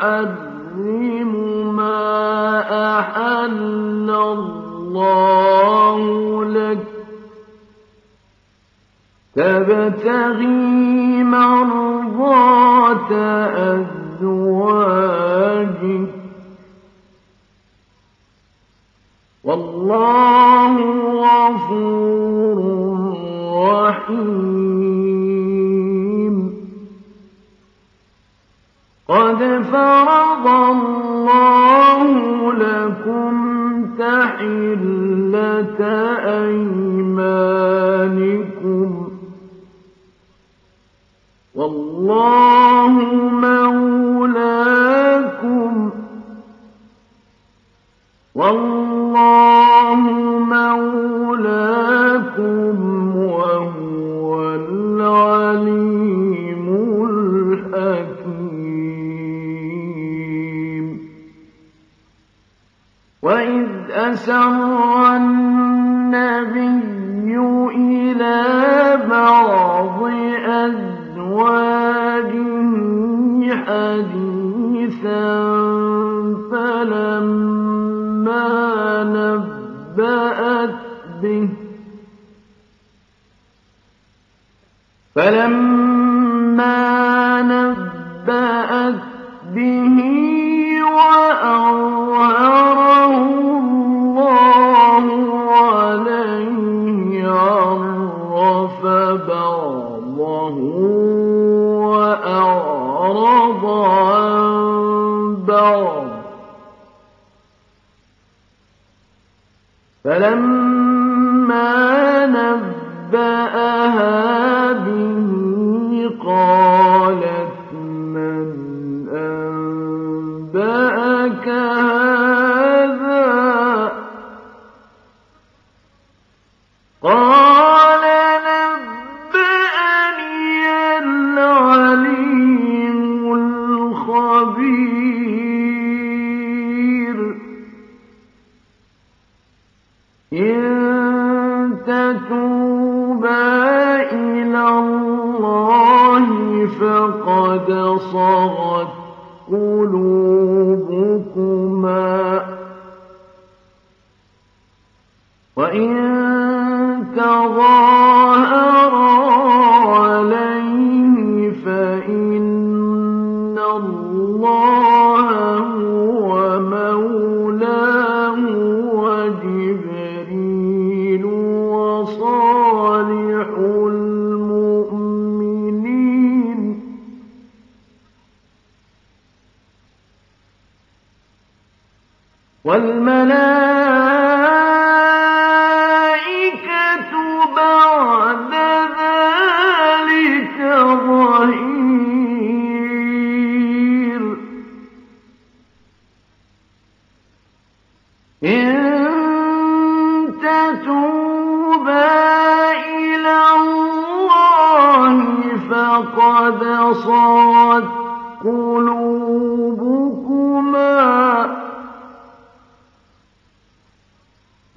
يحرم ما أحل الله لك تبتغي مرضات أزواجك والله غفور رحيم والله أعرض عن بعض. فلما نبأها به قال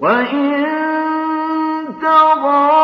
وإن تغار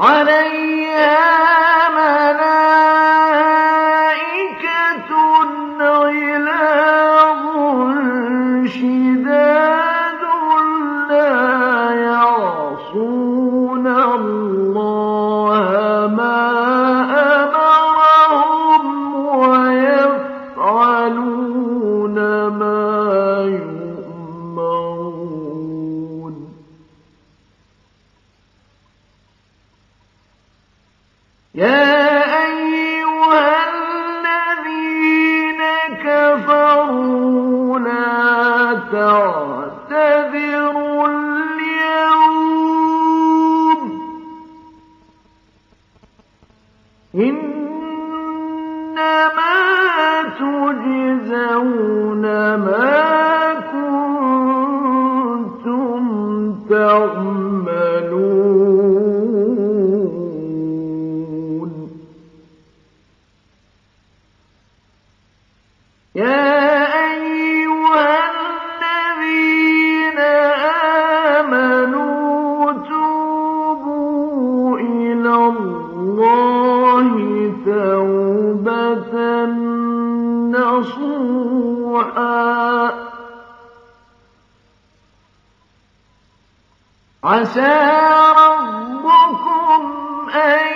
عَلَيْهَا مَلَائِكَةٌ شِدَادٌ لَّا يَعْصُونَ اللَّهَ مَا أَمَرَهُمْ وَيَفْعَلُونَ مَا تجزون ما كنتم تعملون. يا الله توبة نصوحا. عسى ربكم أن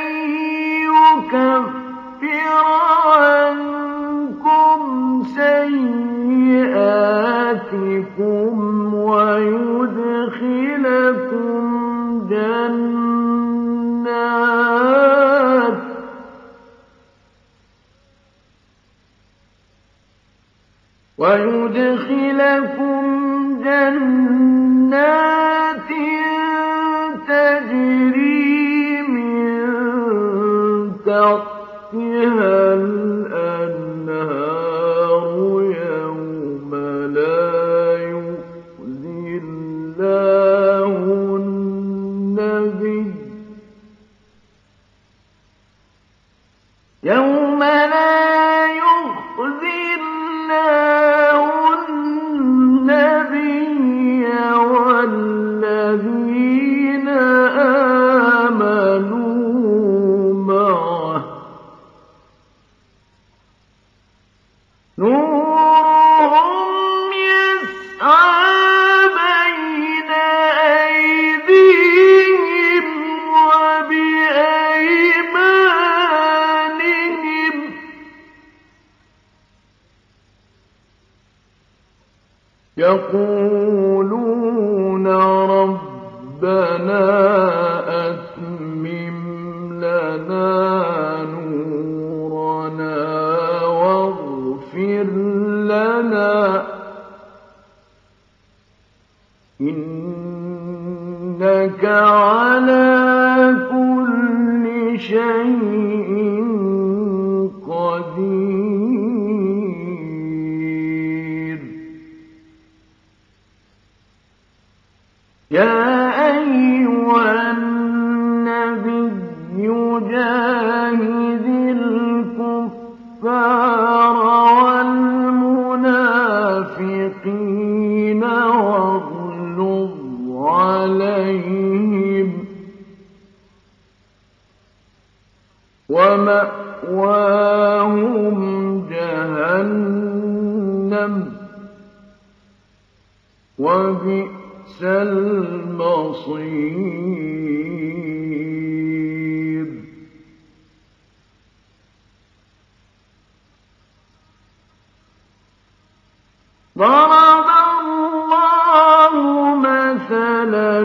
ويدخلكم جنات تجري من تحتها الأنهار يوم لا الله النبي يقولون ربنا أتمم لنا نورنا واغفر لنا. إنك على كل شيء ومأواهم جهنم وبئس بئس المصير. ضرب الله مثلا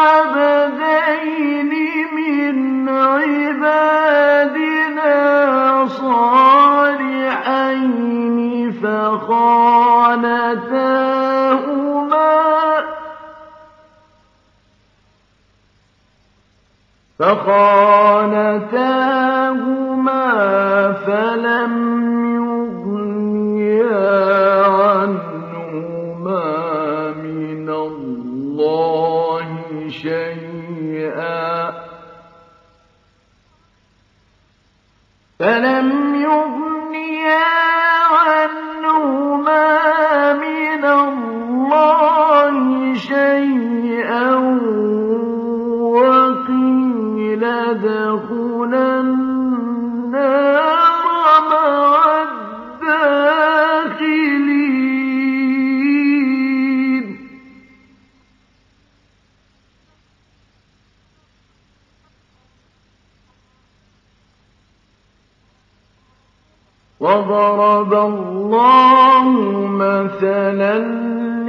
وضرب الله مثلا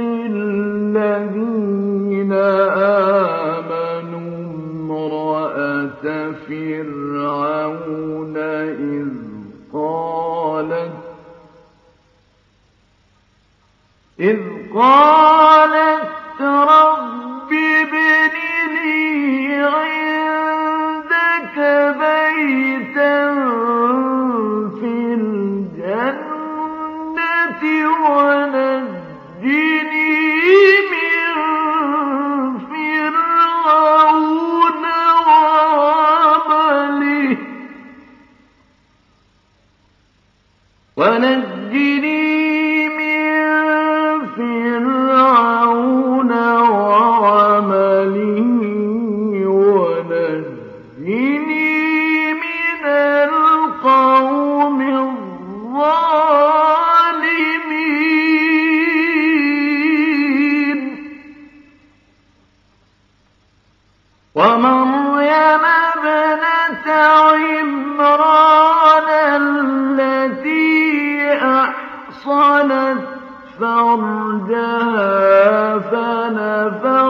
للذين آمنوا امرأة فرعون إذ قالت إذ قالت ونجني من فرعون ونجني من القوم الظالمين. ومريم ابنة عمران فنفخنا فيه